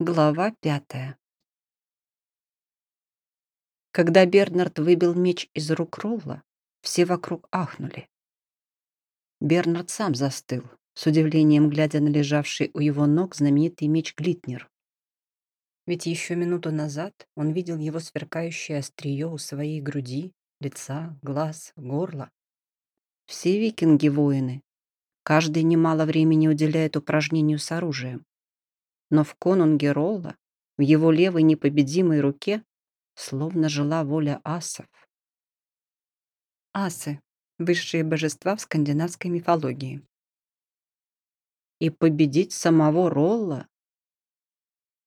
Глава пятая. Когда Бернард выбил меч из рук Ролла, все вокруг ахнули. Бернард сам застыл, с удивлением глядя на лежавший у его ног знаменитый меч Глитнер. Ведь еще минуту назад он видел его сверкающее острие у своей груди, лица, глаз, горла. Все викинги-воины. Каждый немало времени уделяет упражнению с оружием но в конунге Ролла, в его левой непобедимой руке, словно жила воля асов. Асы — высшие божества в скандинавской мифологии. И победить самого Ролла?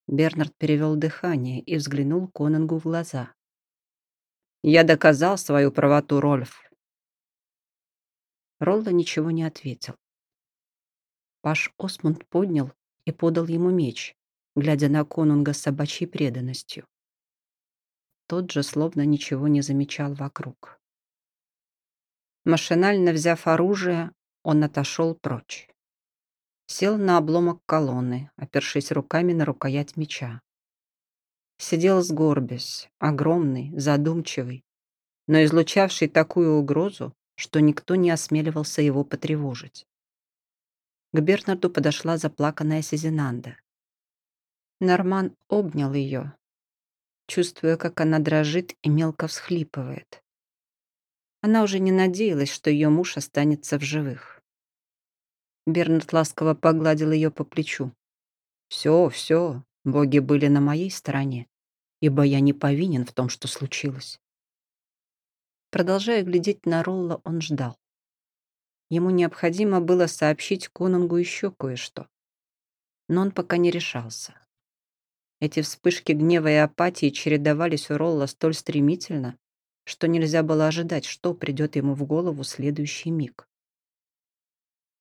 Бернард перевел дыхание и взглянул Конунгу в глаза. «Я доказал свою правоту, Рольф». Ролла ничего не ответил. Паш Осмунд поднял и подал ему меч, глядя на конунга с собачьей преданностью. Тот же словно ничего не замечал вокруг. Машинально взяв оружие, он отошел прочь. Сел на обломок колонны, опершись руками на рукоять меча. Сидел сгорбясь, огромный, задумчивый, но излучавший такую угрозу, что никто не осмеливался его потревожить. К Бернарду подошла заплаканная Сизинанда. Норман обнял ее, чувствуя, как она дрожит и мелко всхлипывает. Она уже не надеялась, что ее муж останется в живых. Бернард ласково погладил ее по плечу. «Все, все, боги были на моей стороне, ибо я не повинен в том, что случилось». Продолжая глядеть на Ролла, он ждал. Ему необходимо было сообщить Конунгу еще кое-что. Но он пока не решался. Эти вспышки гнева и апатии чередовались у Ролла столь стремительно, что нельзя было ожидать, что придет ему в голову следующий миг.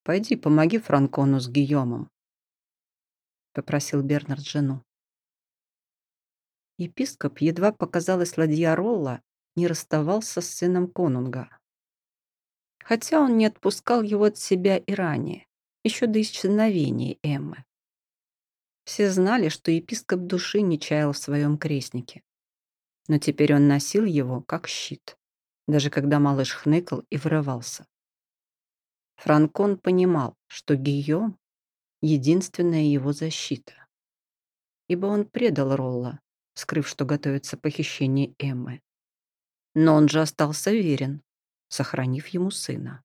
«Пойди, помоги Франкону с Гийомом», — попросил Бернард жену. Епископ, едва показалась ладья Ролла, не расставался с сыном Конунга хотя он не отпускал его от себя и ранее, еще до исчезновения Эммы. Все знали, что епископ души не чаял в своем крестнике. Но теперь он носил его как щит, даже когда малыш хныкал и вырывался. Франкон понимал, что Гийом — единственная его защита. Ибо он предал Ролла, скрыв, что готовится похищение Эммы. Но он же остался верен, сохранив ему сына.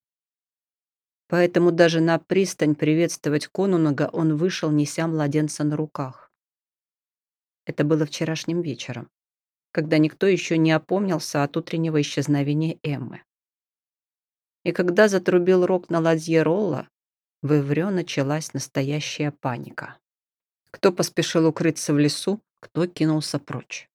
Поэтому даже на пристань приветствовать конунга он вышел, неся младенца на руках. Это было вчерашним вечером, когда никто еще не опомнился от утреннего исчезновения Эммы. И когда затрубил рог на ладье Ролла, в Иврё началась настоящая паника. Кто поспешил укрыться в лесу, кто кинулся прочь.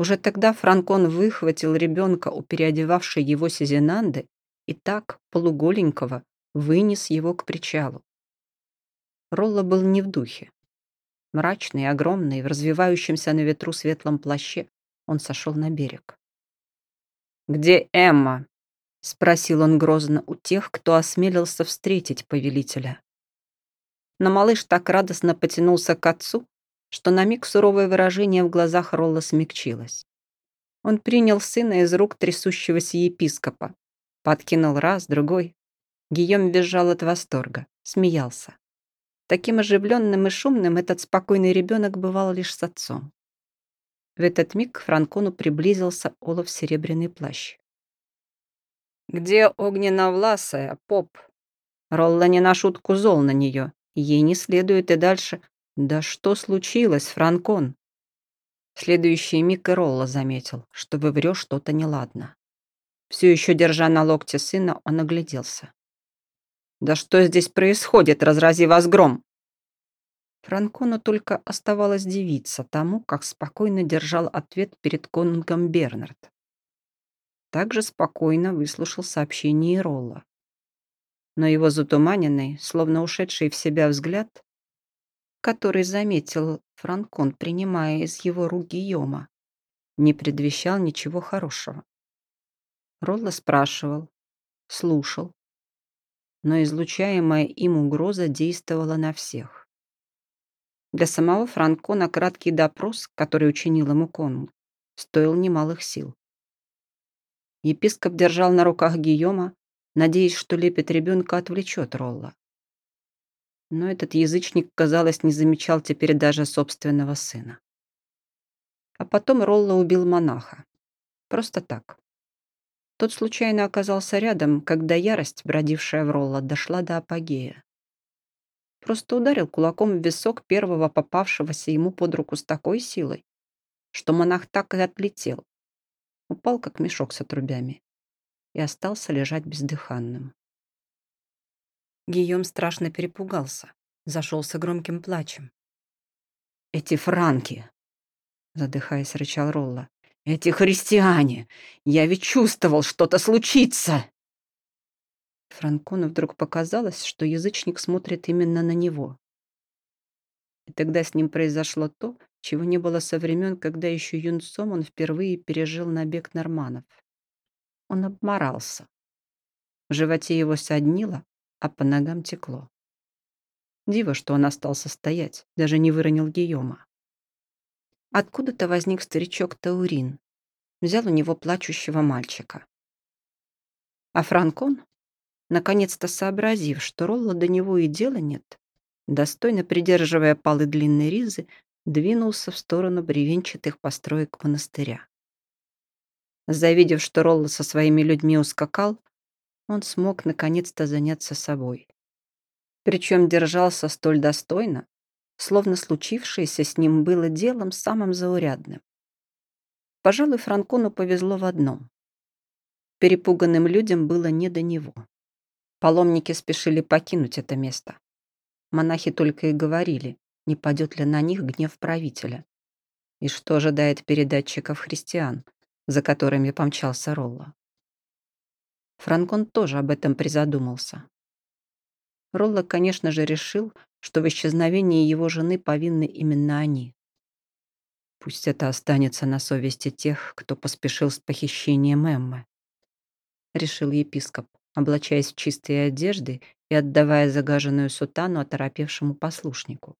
Уже тогда Франкон выхватил ребенка у переодевавшей его Сизинанды и так, полуголенького, вынес его к причалу. Ролла был не в духе. Мрачный, огромный, в развивающемся на ветру светлом плаще, он сошел на берег. «Где Эмма?» — спросил он грозно у тех, кто осмелился встретить повелителя. Но малыш так радостно потянулся к отцу, что на миг суровое выражение в глазах Ролла смягчилось. Он принял сына из рук трясущегося епископа, подкинул раз, другой. Гийом бежал от восторга, смеялся. Таким оживленным и шумным этот спокойный ребенок бывал лишь с отцом. В этот миг к Франкону приблизился Олаф Серебряный плащ. «Где огненно-власая, поп?» Ролла не на шутку зол на нее. Ей не следует и дальше «Да что случилось, Франкон?» следующий миг и Ролла заметил, что в Иврё что-то неладно. Все еще держа на локте сына, он огляделся. «Да что здесь происходит, разрази вас гром?» Франкону только оставалось дивиться тому, как спокойно держал ответ перед конунгом Бернард. Также спокойно выслушал сообщение Ролла. Но его затуманенный, словно ушедший в себя взгляд, который заметил Франкон, принимая из его рук Гийома, не предвещал ничего хорошего. Ролла спрашивал, слушал, но излучаемая им угроза действовала на всех. Для самого Франко на краткий допрос, который учинил ему конунг, стоил немалых сил. Епископ держал на руках Гийома, надеясь, что лепет ребенка отвлечет Ролла. Но этот язычник, казалось, не замечал теперь даже собственного сына. А потом Ролла убил монаха. Просто так. Тот случайно оказался рядом, когда ярость, бродившая в Ролла, дошла до апогея. Просто ударил кулаком в висок первого попавшегося ему под руку с такой силой, что монах так и отлетел. Упал, как мешок с отрубями, и остался лежать бездыханным. Гийом страшно перепугался, зашелся громким плачем. «Эти франки!» задыхаясь, рычал Ролла. «Эти христиане! Я ведь чувствовал, что-то случится!» Франкону вдруг показалось, что язычник смотрит именно на него. И тогда с ним произошло то, чего не было со времен, когда еще юнцом он впервые пережил набег норманов. Он обморался. В животе его соднило, а по ногам текло. Диво, что он остался стоять, даже не выронил Гийома. Откуда-то возник старичок Таурин. Взял у него плачущего мальчика. А Франкон, наконец-то сообразив, что Ролла до него и дела нет, достойно придерживая палы длинной ризы, двинулся в сторону бревенчатых построек монастыря. Завидев, что Ролла со своими людьми ускакал, он смог наконец-то заняться собой. Причем держался столь достойно, словно случившееся с ним было делом самым заурядным. Пожалуй, Франкону повезло в одном. Перепуганным людям было не до него. Паломники спешили покинуть это место. Монахи только и говорили, не падет ли на них гнев правителя. И что ожидает передатчиков христиан, за которыми помчался Ролла. Франкон тоже об этом призадумался. Ролла, конечно же, решил, что в исчезновении его жены повинны именно они. Пусть это останется на совести тех, кто поспешил с похищением Эммы, решил епископ, облачаясь в чистые одежды и отдавая загаженную сутану оторопевшему послушнику.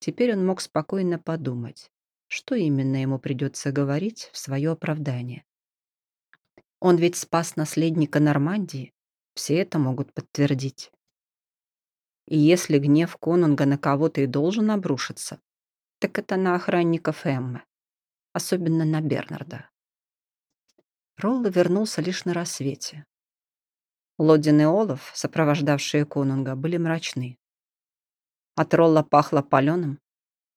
Теперь он мог спокойно подумать, что именно ему придется говорить в свое оправдание. Он ведь спас наследника Нормандии, все это могут подтвердить. И если гнев конунга на кого-то и должен обрушиться, так это на охранников Эммы, особенно на Бернарда. Ролла вернулся лишь на рассвете. Лодин и Олаф, сопровождавшие конунга, были мрачны. От Ролла пахло паленым,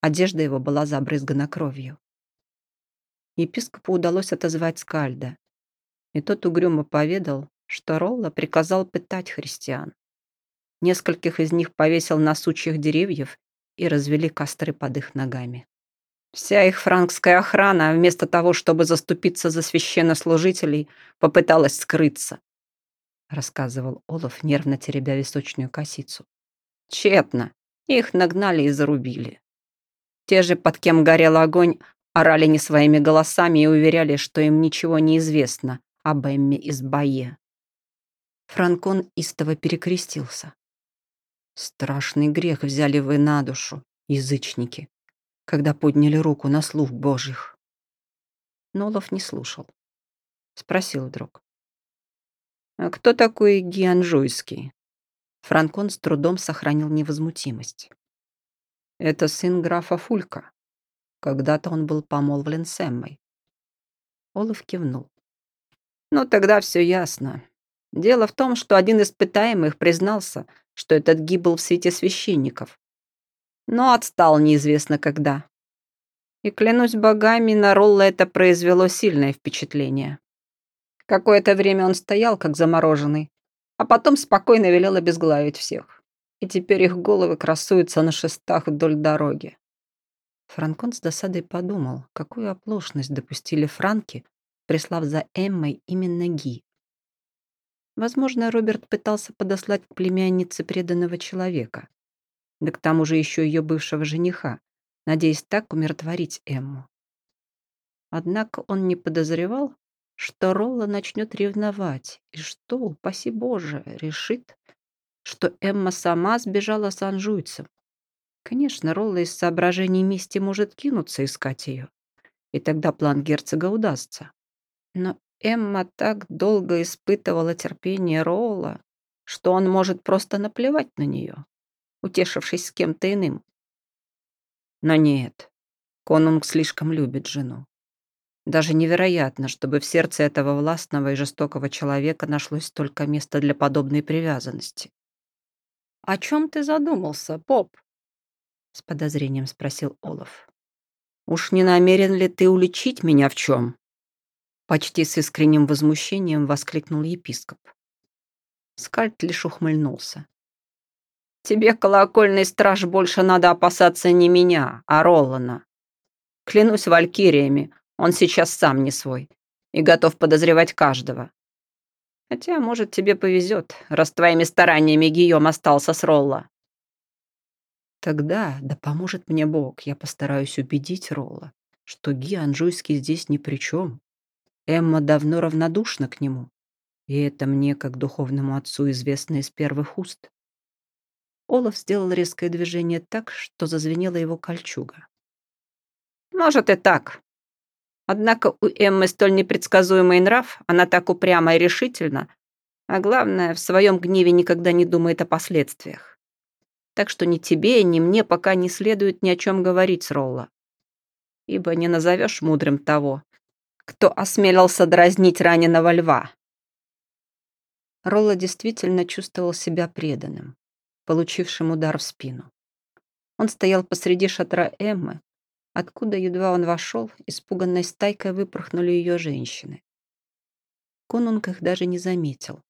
одежда его была забрызгана кровью. Епископу удалось отозвать Скальда, и тот угрюмо поведал, что Ролла приказал пытать христиан. Нескольких из них повесил на сучьях деревьев и развели костры под их ногами. Вся их франкская охрана, вместо того, чтобы заступиться за священнослужителей, попыталась скрыться, рассказывал Олаф, нервно теребя височную косицу. Тщетно. Их нагнали и зарубили. Те же, под кем горел огонь, орали не своими голосами и уверяли, что им ничего не известно об Эмме из Бае. Франкон истово перекрестился. Страшный грех взяли вы на душу, язычники, когда подняли руку на слух Божьих. Нолов не слушал. Спросил вдруг. «А кто такой Гианжуйский?» Франкон с трудом сохранил невозмутимость. «Это сын графа Фулька. Когда-то он был помолвлен с Эммой». Олаф кивнул. «Ну, тогда все ясно. Дело в том, что один из пытаемых признался, что этот Ги был в свете священников. Но отстал неизвестно когда. И клянусь богами, на Ролла это произвело сильное впечатление. Какое-то время он стоял, как замороженный, а потом спокойно велел обезглавить всех. И теперь их головы красуются на шестах вдоль дороги. Франкон с досадой подумал, какую оплошность допустили франки, прислав за Эммой именно Ги. Возможно, Роберт пытался подослать к племяннице преданного человека, да к тому же еще ее бывшего жениха, надеясь так умиротворить Эмму. Однако он не подозревал, что Ролла начнет ревновать, и что, упаси Боже, решит, что Эмма сама сбежала с анжуйцем, Конечно, Ролла из соображений мести может кинуться искать ее, и тогда план герцога удастся. Но Эмма так долго испытывала терпение Ролла, что он может просто наплевать на нее, утешившись с кем-то иным. Но нет, Конунг слишком любит жену. Даже невероятно, чтобы в сердце этого властного и жестокого человека нашлось столько места для подобной привязанности. «О чем ты задумался, Поп?» С подозрением спросил Олаф. «Уж не намерен ли ты уличить меня в чем?» Почти с искренним возмущением воскликнул епископ. Скальд лишь ухмыльнулся. «Тебе, колокольный страж, больше надо опасаться не меня, а Ролана. Клянусь валькириями, он сейчас сам не свой и готов подозревать каждого. Хотя, может, тебе повезет, раз твоими стараниями Гийом остался с Ролла. Тогда, да поможет мне Бог, я постараюсь убедить Ролла, что Ги Анжуйский здесь ни при чем. Эмма давно равнодушна к нему, и это мне, как духовному отцу, известно из первых уст. Олаф сделал резкое движение так, что зазвенела его кольчуга. «Может и так. Однако у Эммы столь непредсказуемый нрав, она так упряма и решительна, а главное, в своем гневе никогда не думает о последствиях. Так что ни тебе, ни мне пока не следует ни о чем говорить с Ролла. Ибо не назовешь мудрым того, кто осмелился дразнить раненого льва. Ролла действительно чувствовал себя преданным, получившим удар в спину. Он стоял посреди шатра Эммы, откуда едва он вошел, испуганной стайкой выпорхнули ее женщины. Конунг их даже не заметил.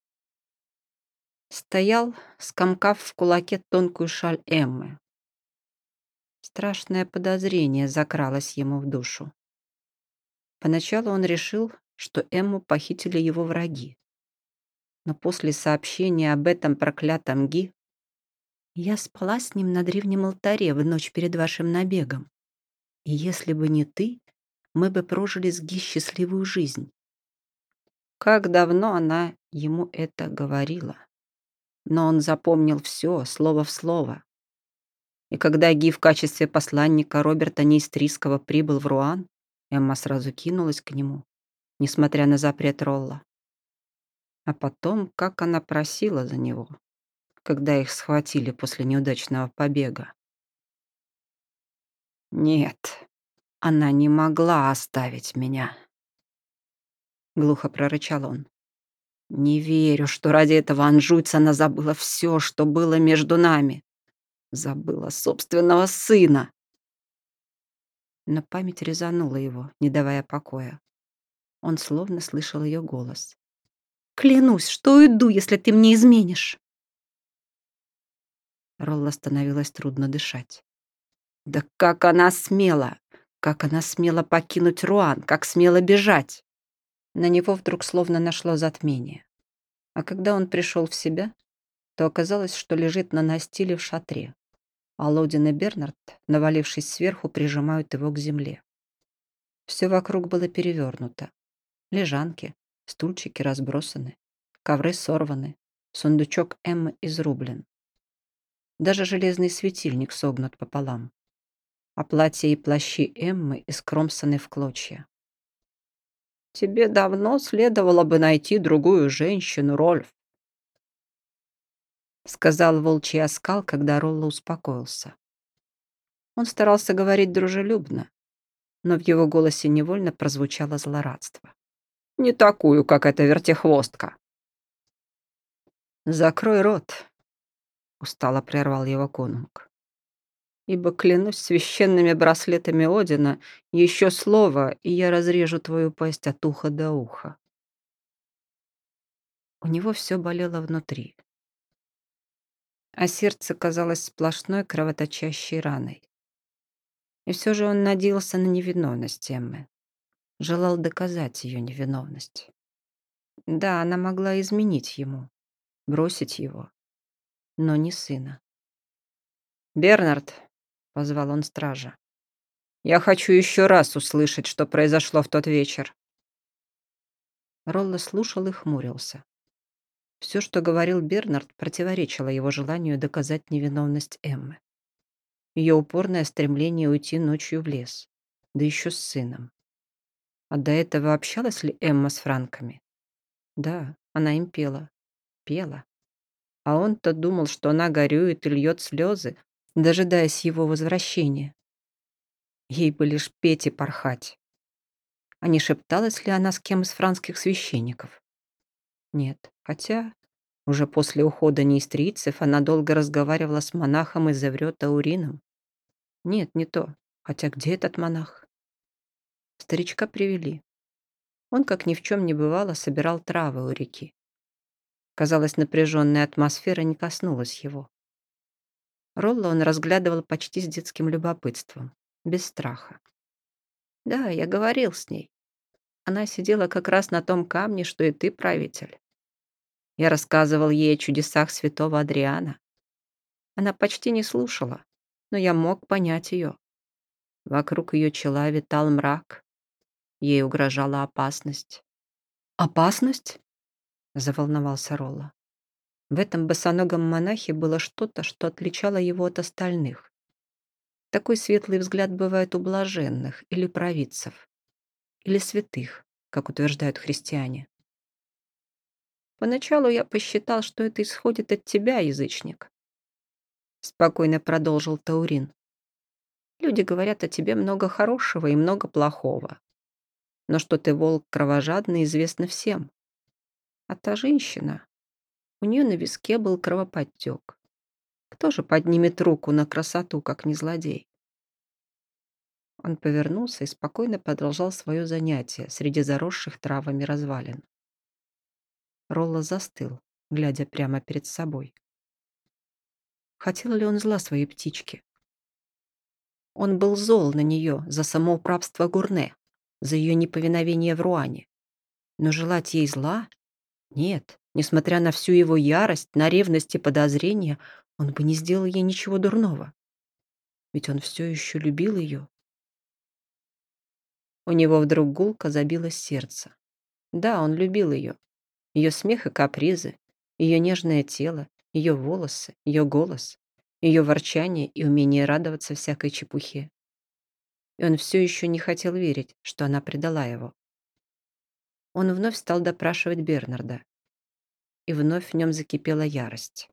Стоял, скомкав в кулаке тонкую шаль Эммы. Страшное подозрение закралось ему в душу. Поначалу он решил, что Эмму похитили его враги. Но после сообщения об этом проклятом Ги я спала с ним на древнем алтаре в ночь перед вашим набегом. И если бы не ты, мы бы прожили с Ги счастливую жизнь. Как давно она ему это говорила но он запомнил все, слово в слово. И когда Ги в качестве посланника Роберта Нейстрийского прибыл в Руан, Эмма сразу кинулась к нему, несмотря на запрет Ролла. А потом, как она просила за него, когда их схватили после неудачного побега. Нет, она не могла оставить меня. Глухо прорычал он. Не верю, что ради этого Анжуйца она забыла все, что было между нами. Забыла собственного сына. Но память резанула его, не давая покоя. Он словно слышал ее голос. «Клянусь, что уйду, если ты мне изменишь!» Ролла становилось трудно дышать. «Да как она смела! Как она смела покинуть Руан! Как смела бежать!» На него вдруг словно нашло затмение. А когда он пришел в себя, то оказалось, что лежит на настиле в шатре, а Лодин и Бернард, навалившись сверху, прижимают его к земле. Все вокруг было перевернуто. Лежанки, стульчики разбросаны, ковры сорваны, сундучок Эммы изрублен. Даже железный светильник согнут пополам, а платья и плащи Эммы искромсаны в клочья. Тебе давно следовало бы найти другую женщину, Рольф. Сказал волчий оскал, когда Ролла успокоился. Он старался говорить дружелюбно, но в его голосе невольно прозвучало злорадство. «Не такую, как эта вертихвостка». «Закрой рот», — устало прервал его конунг ибо клянусь священными браслетами Одина, еще слово, и я разрежу твою пасть от уха до уха. У него все болело внутри, а сердце казалось сплошной кровоточащей раной. И все же он надеялся на невиновность Эммы, желал доказать ее невиновность. Да, она могла изменить ему, бросить его, но не сына. «Бернард», позвал он стража. «Я хочу еще раз услышать, что произошло в тот вечер». Ролло слушал и хмурился. Все, что говорил Бернард, противоречило его желанию доказать невиновность Эммы. Ее упорное стремление уйти ночью в лес, да еще с сыном. А до этого общалась ли Эмма с франками? Да, она им пела. Пела. А он-то думал, что она горюет и льет слезы, дожидаясь его возвращения. Ей бы лишь петь и порхать. А не шепталась ли она с кем из франских священников? Нет, хотя уже после ухода неистрийцев она долго разговаривала с монахом из Эврёта Урином. Нет, не то. Хотя где этот монах? Старичка привели. Он, как ни в чем не бывало, собирал травы у реки. Казалось, напряженная атмосфера не коснулась его. Ролла он разглядывал почти с детским любопытством, без страха. Да, я говорил с ней. Она сидела как раз на том камне, что и ты, правитель. Я рассказывал ей о чудесах святого Адриана. Она почти не слушала, но я мог понять ее. Вокруг ее чела витал мрак. Ей угрожала опасность. «Опасность?» — заволновался Ролла. В этом босоногом монахе было что-то, что отличало его от остальных. Такой светлый взгляд бывает у блаженных или провидцев, или святых, как утверждают христиане. Поначалу я посчитал, что это исходит от тебя, язычник. Спокойно продолжил Таурин. Люди говорят о тебе много хорошего и много плохого. Но что ты волк кровожадный, известно всем. А та женщина, у нее на виске был кровоподтек. Кто же поднимет руку на красоту, как не злодей? Он повернулся и спокойно продолжал свое занятие среди заросших травами развалин. Ролла застыл, глядя прямо перед собой. Хотел ли он зла своей птичке? Он был зол на нее за самоуправство Гурне, за ее неповиновение в Руане. Но желать ей зла? Нет, несмотря на всю его ярость, на ревность и подозрения, он бы не сделал ей ничего дурного. Ведь он все еще любил ее. У него вдруг гулко забилось сердце. Да, он любил ее. Ее смех и капризы, ее нежное тело, ее волосы, ее голос, ее ворчание и умение радоваться всякой чепухе. И он все еще не хотел верить, что она предала его. Он вновь стал допрашивать Бернарда. И вновь в нем закипела ярость.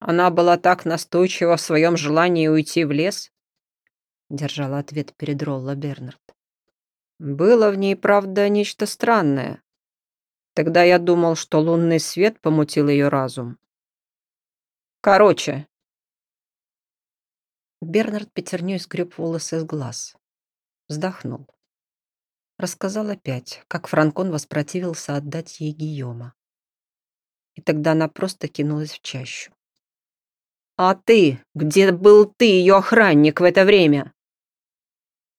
Она была так настойчива в своем желании уйти в лес, держала ответ перед Ролла Бернард. Было в ней, правда, нечто странное. Тогда я думал, что лунный свет помутил ее разум. Короче. Бернард пятерней сгреб волосы с глаз. Вздохнул. Рассказал опять, как Франкон воспротивился отдать ей Гийома. И тогда она просто кинулась в чащу. «А ты? Где был ты, ее охранник, в это время?»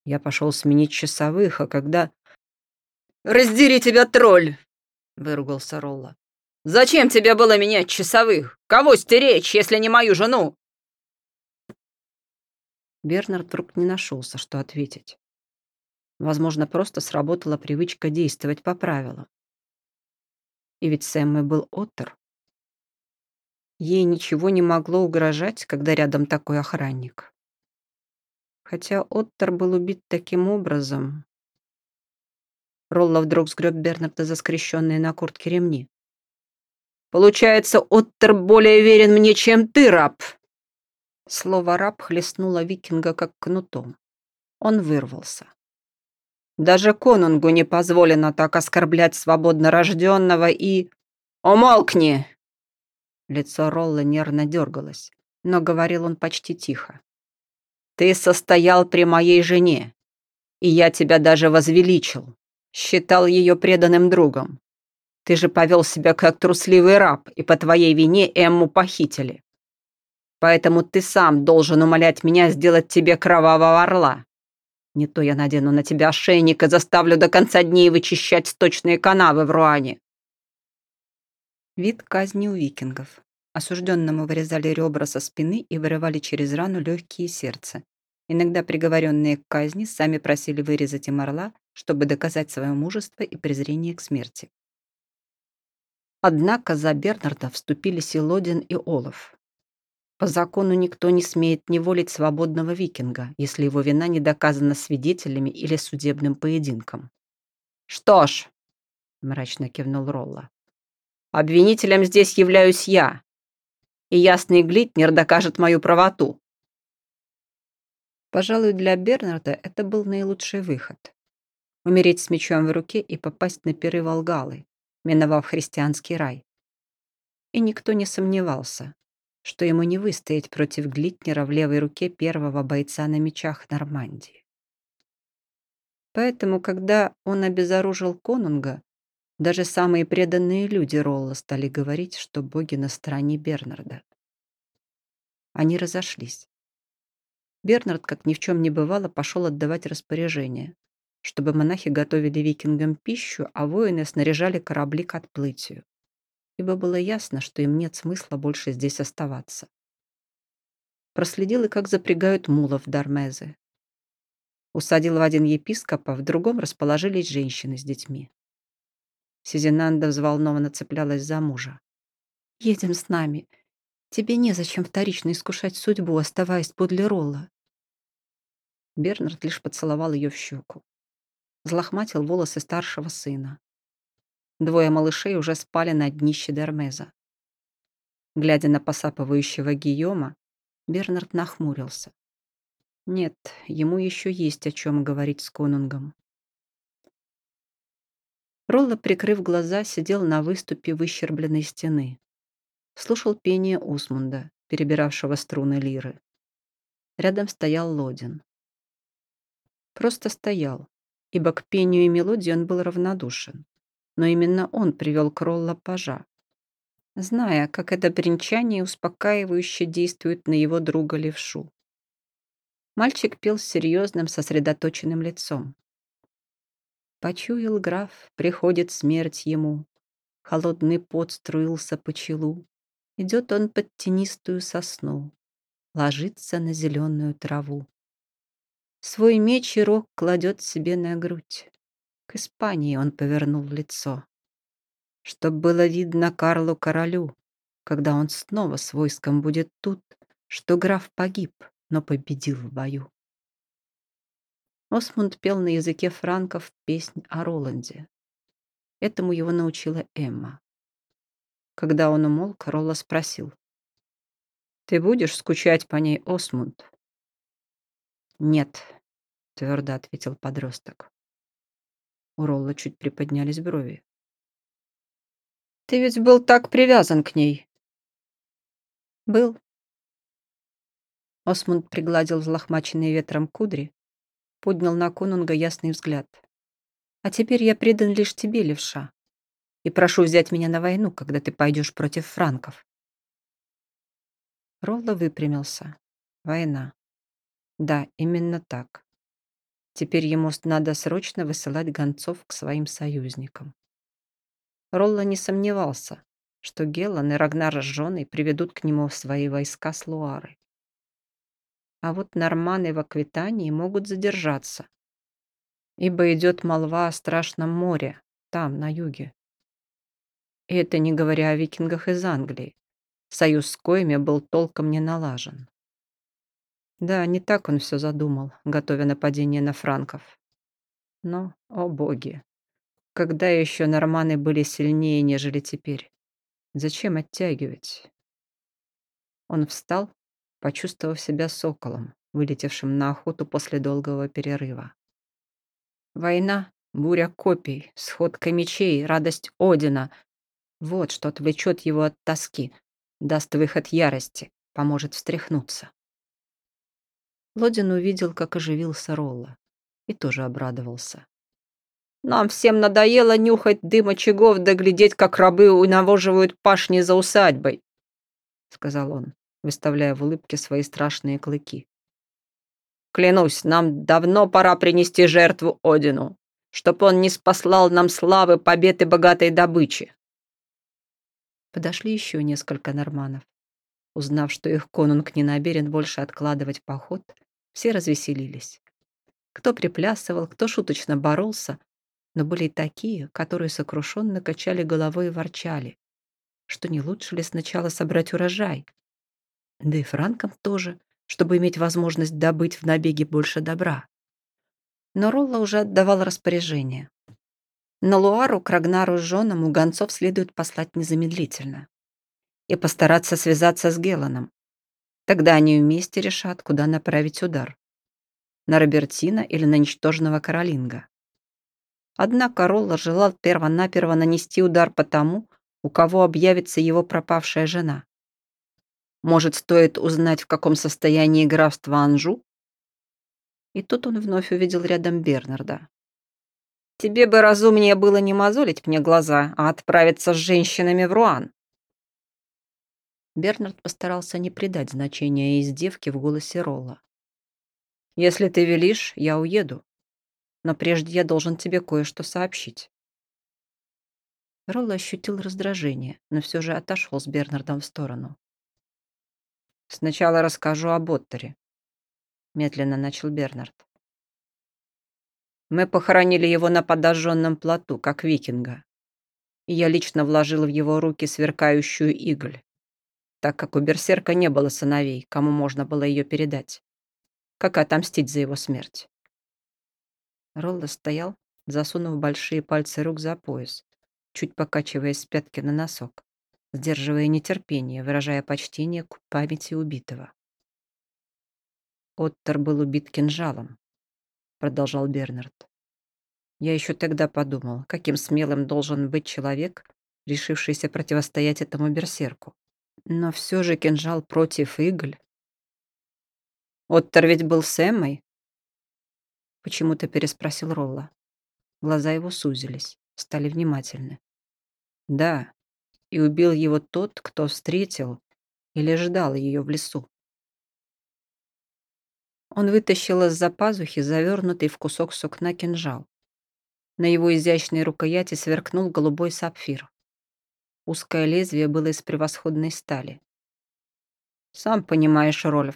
Я пошел сменить часовых, а когда... «Раздери тебя, тролль!» — выругался Ролла. «Зачем тебе было менять часовых? Кого стеречь, если не мою жену?» Бернард вдруг не нашелся, что ответить. Возможно, просто сработала привычка действовать по правилам. И ведь Сэммой был Оттер. Ей ничего не могло угрожать, когда рядом такой охранник. Хотя Оттер был убит таким образом... Ролла вдруг сгреб Бернарда за скрещенные на куртке ремни. «Получается, Оттер более верен мне, чем ты, раб!» Слово «раб» хлестнуло викинга как кнутом. Он вырвался. Даже конунгу не позволено так оскорблять свободно рожденного и... «Умолкни!» Лицо Ролла нервно дергалось, но говорил он почти тихо. «Ты состоял при моей жене, и я тебя даже возвеличил, считал ее преданным другом. Ты же повел себя как трусливый раб, и по твоей вине Эмму похитили. Поэтому ты сам должен умолять меня сделать тебе кровавого орла. Не то я надену на тебя ошейник и заставлю до конца дней вычищать сточные канавы в Руане. Вид казни у викингов. Осужденному вырезали ребра со спины и вырывали через рану легкие сердца. Иногда приговоренные к казни сами просили вырезать им орла, чтобы доказать свое мужество и презрение к смерти. Однако за Бернарда вступили Силодин и Олаф. По закону никто не смеет неволить свободного викинга, если его вина не доказана свидетелями или судебным поединком. «Что ж», — мрачно кивнул Ролла, — «обвинителем здесь являюсь я, и ясный Глитнер докажет мою правоту». Пожалуй, для Бернарда это был наилучший выход. Умереть с мечом в руке и попасть на пиры Волгалы, миновав христианский рай. И никто не сомневался, что ему не выстоять против Глитнера в левой руке первого бойца на мечах Нормандии. Поэтому, когда он обезоружил конунга, даже самые преданные люди Ролла стали говорить, что боги на стороне Бернарда. Они разошлись. Бернард, как ни в чем не бывало, пошел отдавать распоряжение, чтобы монахи готовили викингам пищу, а воины снаряжали корабли к отплытию ибо было ясно, что им нет смысла больше здесь оставаться. Проследил и как запрягают мулов Дармезы. Усадил в один епископа, в другом расположились женщины с детьми. Сизинанда взволнованно цеплялась за мужа. «Едем с нами. Тебе незачем вторично искушать судьбу, оставаясь подле Ролла». Бернард лишь поцеловал ее в щеку. Злохматил волосы старшего сына. Двое малышей уже спали на днище Дермеза. Глядя на посапывающего Гийома, Бернард нахмурился. Нет, ему еще есть о чем говорить с конунгом. Ролло, прикрыв глаза, сидел на выступе выщербленной стены. Слушал пение Усмунда, перебиравшего струны лиры. Рядом стоял Лодин. Просто стоял, ибо к пению и мелодии он был равнодушен но именно он привел Кролла пажа, зная, как это бренчание успокаивающе действует на его друга левшу. Мальчик пел с серьезным, сосредоточенным лицом. Почуял граф, приходит смерть ему. Холодный пот струился по челу. Идет он под тенистую сосну, ложится на зеленую траву. Свой меч и рог кладет себе на грудь. К Испании он повернул лицо. Чтоб было видно Карлу Королю, когда он снова с войском будет тут, что граф погиб, но победил в бою. Осмунд пел на языке франков песнь о Роланде. Этому его научила Эмма. Когда он умолк, Ролла спросил. «Ты будешь скучать по ней, Осмунд?» «Нет», — твердо ответил подросток. У Ролла чуть приподнялись брови. «Ты ведь был так привязан к ней!» «Был». Осмунд пригладил взлохмаченные ветром кудри, поднял на конунга ясный взгляд. «А теперь я предан лишь тебе, левша, и прошу взять меня на войну, когда ты пойдешь против франков». Ролла выпрямился. «Война. Да, именно так. Теперь ему надо срочно высылать гонцов к своим союзникам. Ролла не сомневался, что Гелан и Рагнар Жженый приведут к нему свои войска с Луары. А вот норманы в Аквитании могут задержаться, ибо идет молва о страшном море, там, на юге. И это не говоря о викингах из Англии, союз с коими был толком не налажен. Да, не так он все задумал, готовя нападение на франков. Но, о боги, когда еще норманы были сильнее, нежели теперь? Зачем оттягивать? Он встал, почувствовав себя соколом, вылетевшим на охоту после долгого перерыва. Война, буря копий, сходка мечей, радость Одина — вот что отвлечет его от тоски, даст выход ярости, поможет встряхнуться. Лодин увидел, как оживился Ролла, и тоже обрадовался. «Нам всем надоело нюхать дым очагов да глядеть, как рабы унавоживают пашни за усадьбой», сказал он, выставляя в улыбке свои страшные клыки. «Клянусь, нам давно пора принести жертву Одину, чтоб он не спаслал нам славы, побед и богатой добычи». Подошли еще несколько норманов. Узнав, что их конунг не намерен больше откладывать поход, все развеселились. Кто приплясывал, кто шуточно боролся, но были такие, которые сокрушенно качали головой и ворчали, что не лучше ли сначала собрать урожай, Да и франкам тоже, чтобы иметь возможность добыть в набеге больше добра. Но Ролла уже отдавал распоряжение. На Луару к Рагнару с женом гонцов следует послать незамедлительно. И постараться связаться с Геланом. Тогда они вместе решат, куда направить удар. На Робертина или на ничтожного Каролинга. Однако Ролла желал перво-наперво нанести удар по тому, у кого объявится его пропавшая жена. Может, стоит узнать, в каком состоянии графство Анжу? И тут он вновь увидел рядом Бернарда. Тебе бы разумнее было не мозолить мне глаза, а отправиться с женщинами в Руан. Бернард постарался не придать значения издевке в голосе Ролла. «Если ты велишь, я уеду. Но прежде я должен тебе кое-что сообщить». Ролла ощутил раздражение, но все же отошел с Бернардом в сторону. «Сначала расскажу об Оттере», — медленно начал Бернард. Мы похоронили его на подожженном плоту, как викинга. И я лично вложил в его руки сверкающую иголь, так как у берсерка не было сыновей, кому можно было ее передать. Как отомстить за его смерть? Ролла стоял, засунув большие пальцы рук за пояс, чуть покачиваясь с пятки на носок, сдерживая нетерпение, выражая почтение к памяти убитого. Оттер был убит кинжалом, продолжал Бернард. Я еще тогда подумал, каким смелым должен быть человек, решившийся противостоять этому берсерку. Но все же кинжал против иголь. Оттер ведь был с Эммой? Почему-то переспросил Ролла. Глаза его сузились, стали внимательны. Да, и убил его тот, кто встретил или ждал ее в лесу. Он вытащил из-за пазухи завернутый в кусок сукна кинжал. На его изящной рукояти сверкнул голубой сапфир. Узкое лезвие было из превосходной стали. Сам понимаешь, Рольф,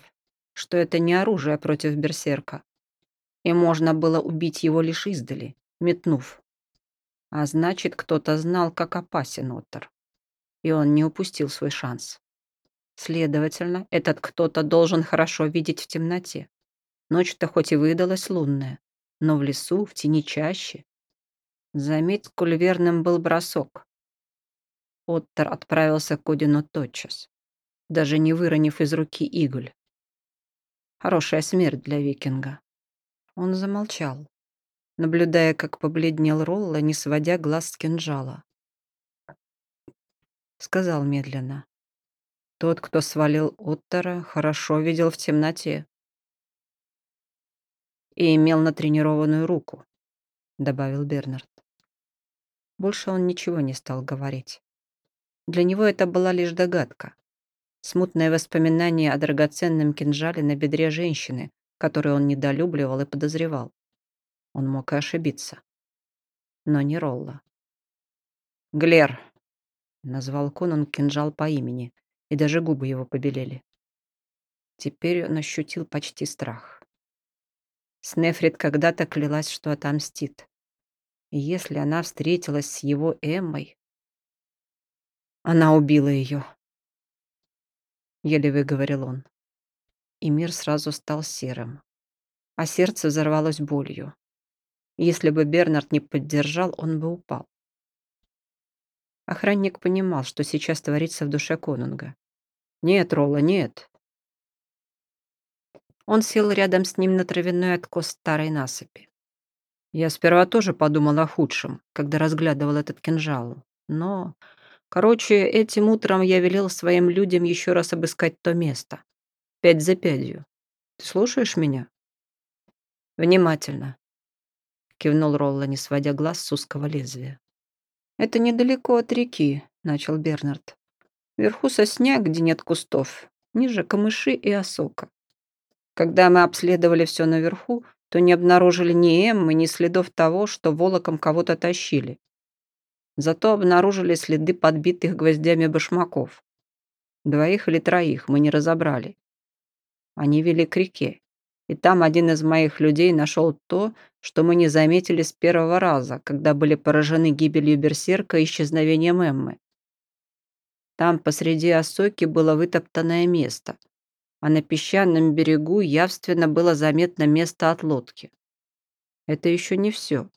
что это не оружие против берсерка, и можно было убить его лишь издали, метнув. А значит, кто-то знал, как опасен Оттер, и он не упустил свой шанс. Следовательно, этот кто-то должен хорошо видеть в темноте. Ночь-то хоть и выдалась лунная, но в лесу, в тени чаще. Заметь, сколь верным был бросок. Оттер отправился к Одину тотчас, даже не выронив из руки иголь. Хорошая смерть для викинга. Он замолчал, наблюдая, как побледнел Ролла, не сводя глаз с кинжала. Сказал медленно. Тот, кто свалил Оттера, хорошо видел в темноте и имел натренированную руку», — добавил Бернард. Больше он ничего не стал говорить. Для него это была лишь догадка. Смутное воспоминание о драгоценном кинжале на бедре женщины, которую он недолюбливал и подозревал. Он мог и ошибиться. Но не Ролла. «Глер!» — назвал Конан кинжал по имени, и даже губы его побелели. Теперь он ощутил почти страх. Снефрит когда-то клялась, что отомстит. И если она встретилась с его Эммой, она убила ее. Еле выговорил он. И мир сразу стал серым. А сердце взорвалось болью. Если бы Бернард не поддержал, он бы упал. Охранник понимал, что сейчас творится в душе Конунга. «Нет, Ролла, нет. Он сел рядом с ним на травяной откос старой насыпи. Я сперва тоже подумал о худшем, когда разглядывал этот кинжал. Но, короче, этим утром я велел своим людям еще раз обыскать то место. Пять за пятью. Ты слушаешь меня? Внимательно. Кивнул Ролла, не сводя глаз с узкого лезвия. Это недалеко от реки, начал Бернард. Вверху сосняк, где нет кустов. Ниже камыши и осока. Когда мы обследовали все наверху, то не обнаружили ни Эммы, ни следов того, что волоком кого-то тащили. Зато обнаружили следы подбитых гвоздями башмаков. Двоих или троих мы не разобрали. Они вели к реке, и там один из моих людей нашел то, что мы не заметили с первого раза, когда были поражены гибелью берсерка и исчезновением Эммы. Там посреди осоки было вытоптанное место — а на песчаном берегу явственно было заметно место от лодки. Это еще не все.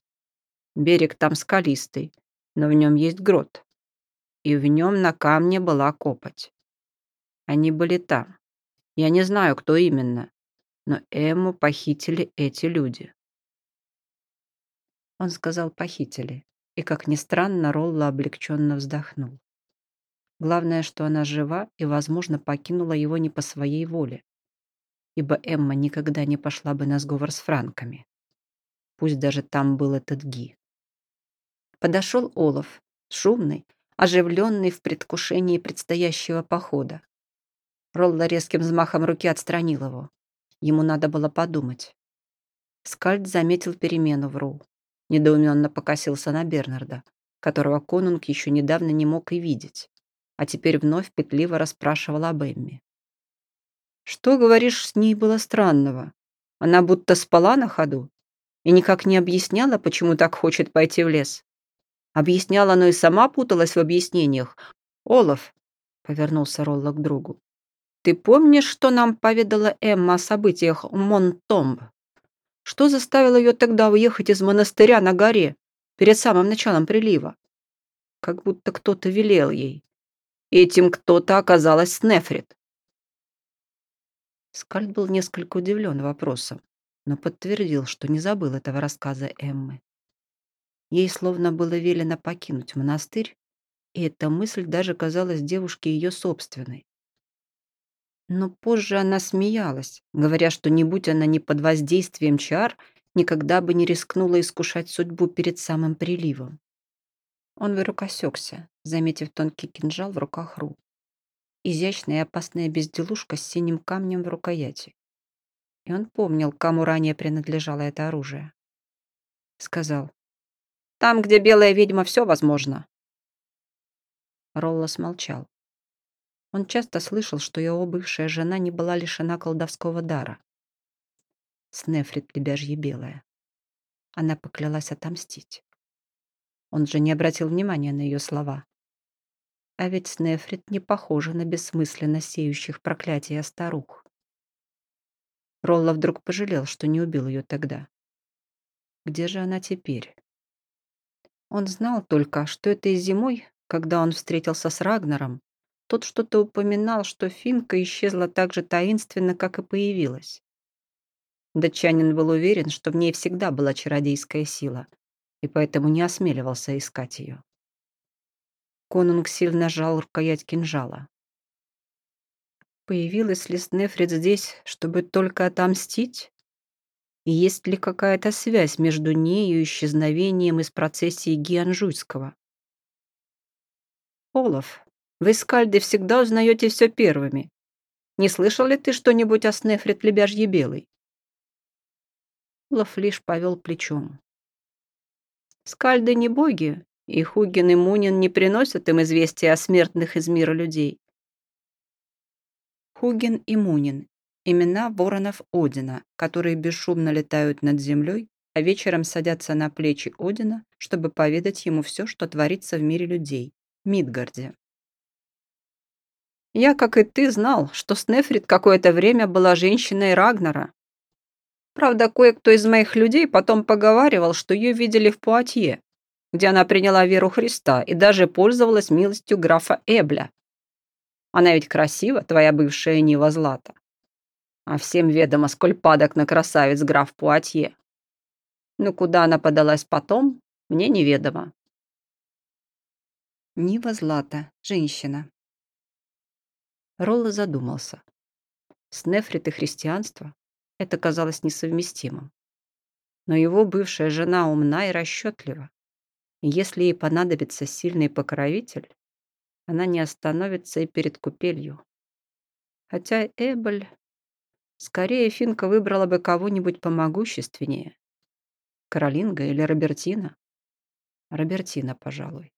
Берег там скалистый, но в нем есть грот. И в нем на камне была копоть. Они были там. Я не знаю, кто именно, но Эмму похитили эти люди. Он сказал «похитили», и, как ни странно, Ролла облегченно вздохнул. Главное, что она жива и, возможно, покинула его не по своей воле, ибо Эмма никогда не пошла бы на сговор с франками. Пусть даже там был этот Ги. Подошел Олаф, шумный, оживленный в предвкушении предстоящего похода. Ролла резким взмахом руки отстранил его. Ему надо было подумать. Скальд заметил перемену в Роу. Недоуменно покосился на Бернарда, которого конунг еще недавно не мог и видеть, а теперь вновь пытливо расспрашивал об Эмме. «Что, говоришь, с ней было странного? Она будто спала на ходу и никак не объясняла, почему так хочет пойти в лес. Объясняла, но и сама путалась в объяснениях. «Олаф», — повернулся Ролла к другу, «ты помнишь, что нам поведала Эмма о событиях Монтомб? Что заставило ее тогда уехать из монастыря на горе перед самым началом прилива? Как будто кто-то велел ей. Этим кто-то оказалась Снефрит». Скальд был несколько удивлен вопросом, но подтвердил, что не забыл этого рассказа Эммы. Ей словно было велено покинуть монастырь, и эта мысль даже казалась девушке ее собственной. Но позже она смеялась, говоря, что не будь она не под воздействием чар, никогда бы не рискнула искушать судьбу перед самым приливом. Он вдруг осекся, заметив тонкий кинжал в руках Ру. Изящная и опасная безделушка с синим камнем в рукояти. И он помнил, кому ранее принадлежало это оружие. Сказал, «Там, где белая ведьма, все возможно». Ролла смолчал. Он часто слышал, что его бывшая жена не была лишена колдовского дара. Снефрит лебяжье белая. Она поклялась отомстить. Он же не обратил внимания на ее слова. А ведь Снефрит не похожа на бессмысленно сеющих проклятия старух. Ролла вдруг пожалел, что не убил ее тогда. Где же она теперь? Он знал только, что этой зимой, когда он встретился с Рагнаром, тот что-то упоминал, что Финка исчезла так же таинственно, как и появилась. Датчанин был уверен, что в ней всегда была чародейская сила, и поэтому не осмеливался искать ее. Конунг сильно жал рукоять кинжала. Появилась ли Снефрит здесь, чтобы только отомстить? И есть ли какая-то связь между нею и исчезновением из процессии Гианжуйского? Олаф, вы, скальды, всегда узнаете все первыми. Не слышал ли ты что-нибудь о Снефрит Лебяжье Белой?» Лов лишь повел плечом. «Скальды не боги, и Хугин и Мунин не приносят им известия о смертных из мира людей». Хугин и Мунин – имена воронов Одина, которые бесшумно летают над землей, а вечером садятся на плечи Одина, чтобы поведать ему все, что творится в мире людей, Мидгарде. Я, как и ты, знал, что Снефрит какое-то время была женщиной Рагнара. Правда, кое-кто из моих людей потом поговаривал, что ее видели в Пуатье, где она приняла веру Христа и даже пользовалась милостью графа Эбля. Она ведь красива, твоя бывшая Нива Злата. А всем ведомо, сколь падок на красавец граф Пуатье. Но куда она подалась потом, мне неведомо. Нива Злата, женщина. Ролла задумался. Снефрит и христианство — это казалось несовместимым. Но его бывшая жена умна и расчетлива. И если ей понадобится сильный покровитель, она не остановится и перед купелью. Хотя Эбель... Скорее, Финка выбрала бы кого-нибудь помогущественнее. Каролинга или Робертина? Робертина, пожалуй.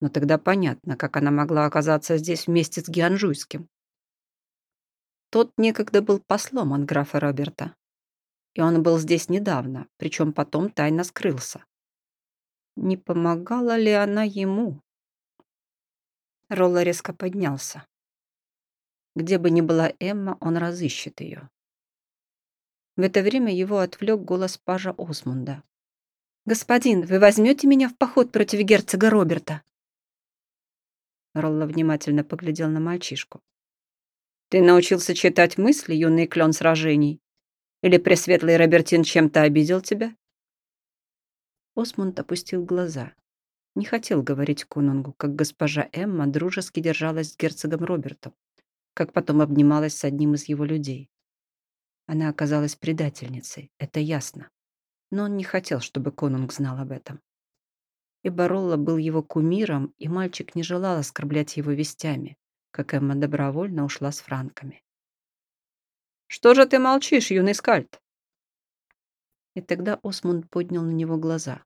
Но тогда понятно, как она могла оказаться здесь вместе с Гианжуйским. Тот некогда был послом от графа Роберта. И он был здесь недавно, причем потом тайно скрылся. Не помогала ли она ему? Ролла резко поднялся. Где бы ни была Эмма, он разыщет ее. В это время его отвлек голос пажа Осмунда. «Господин, вы возьмете меня в поход против герцога Роберта?» Ролло внимательно поглядел на мальчишку. «Ты научился читать мысли, юный клен сражений? Или пресветлый Робертин чем-то обидел тебя?» Осмунд опустил глаза. Не хотел говорить конунгу, как госпожа Эмма дружески держалась с герцогом Робертом, как потом обнималась с одним из его людей. Она оказалась предательницей, это ясно. Но он не хотел, чтобы конунг знал об этом. И Баролла был его кумиром, и мальчик не желал оскорблять его вестями, как Эмма добровольно ушла с франками. «Что же ты молчишь, юный скальд?» И тогда Осмунд поднял на него глаза.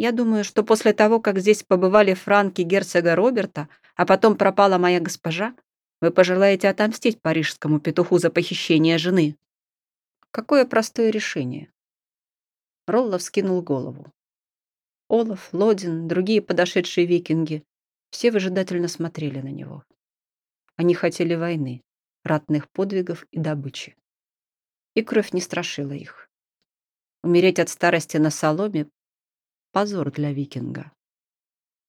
«Я думаю, что после того, как здесь побывали франки герцога Роберта, а потом пропала моя госпожа, вы пожелаете отомстить парижскому петуху за похищение жены». Какое простое решение. Ролло вскинул голову. Олаф, Лодин, другие подошедшие викинги все выжидательно смотрели на него. Они хотели войны, ратных подвигов и добычи. И кровь не страшила их. Умереть от старости на соломе — позор для викинга.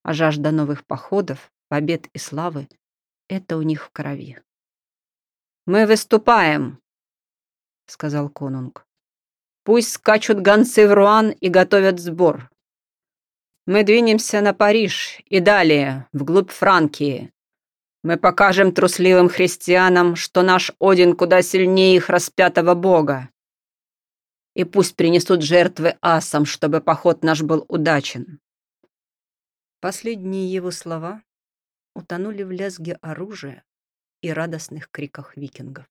А жажда новых походов, побед и славы — это у них в крови. «Мы выступаем!» — сказал конунг. «Пусть скачут гонцы в Руан и готовят сбор. Мы двинемся на Париж и далее, вглубь Франкии. Мы покажем трусливым христианам, что наш Один куда сильнее их распятого бога. И пусть принесут жертвы асам, чтобы поход наш был удачен». Последние его слова утонули в лязге оружия и радостных криках викингов.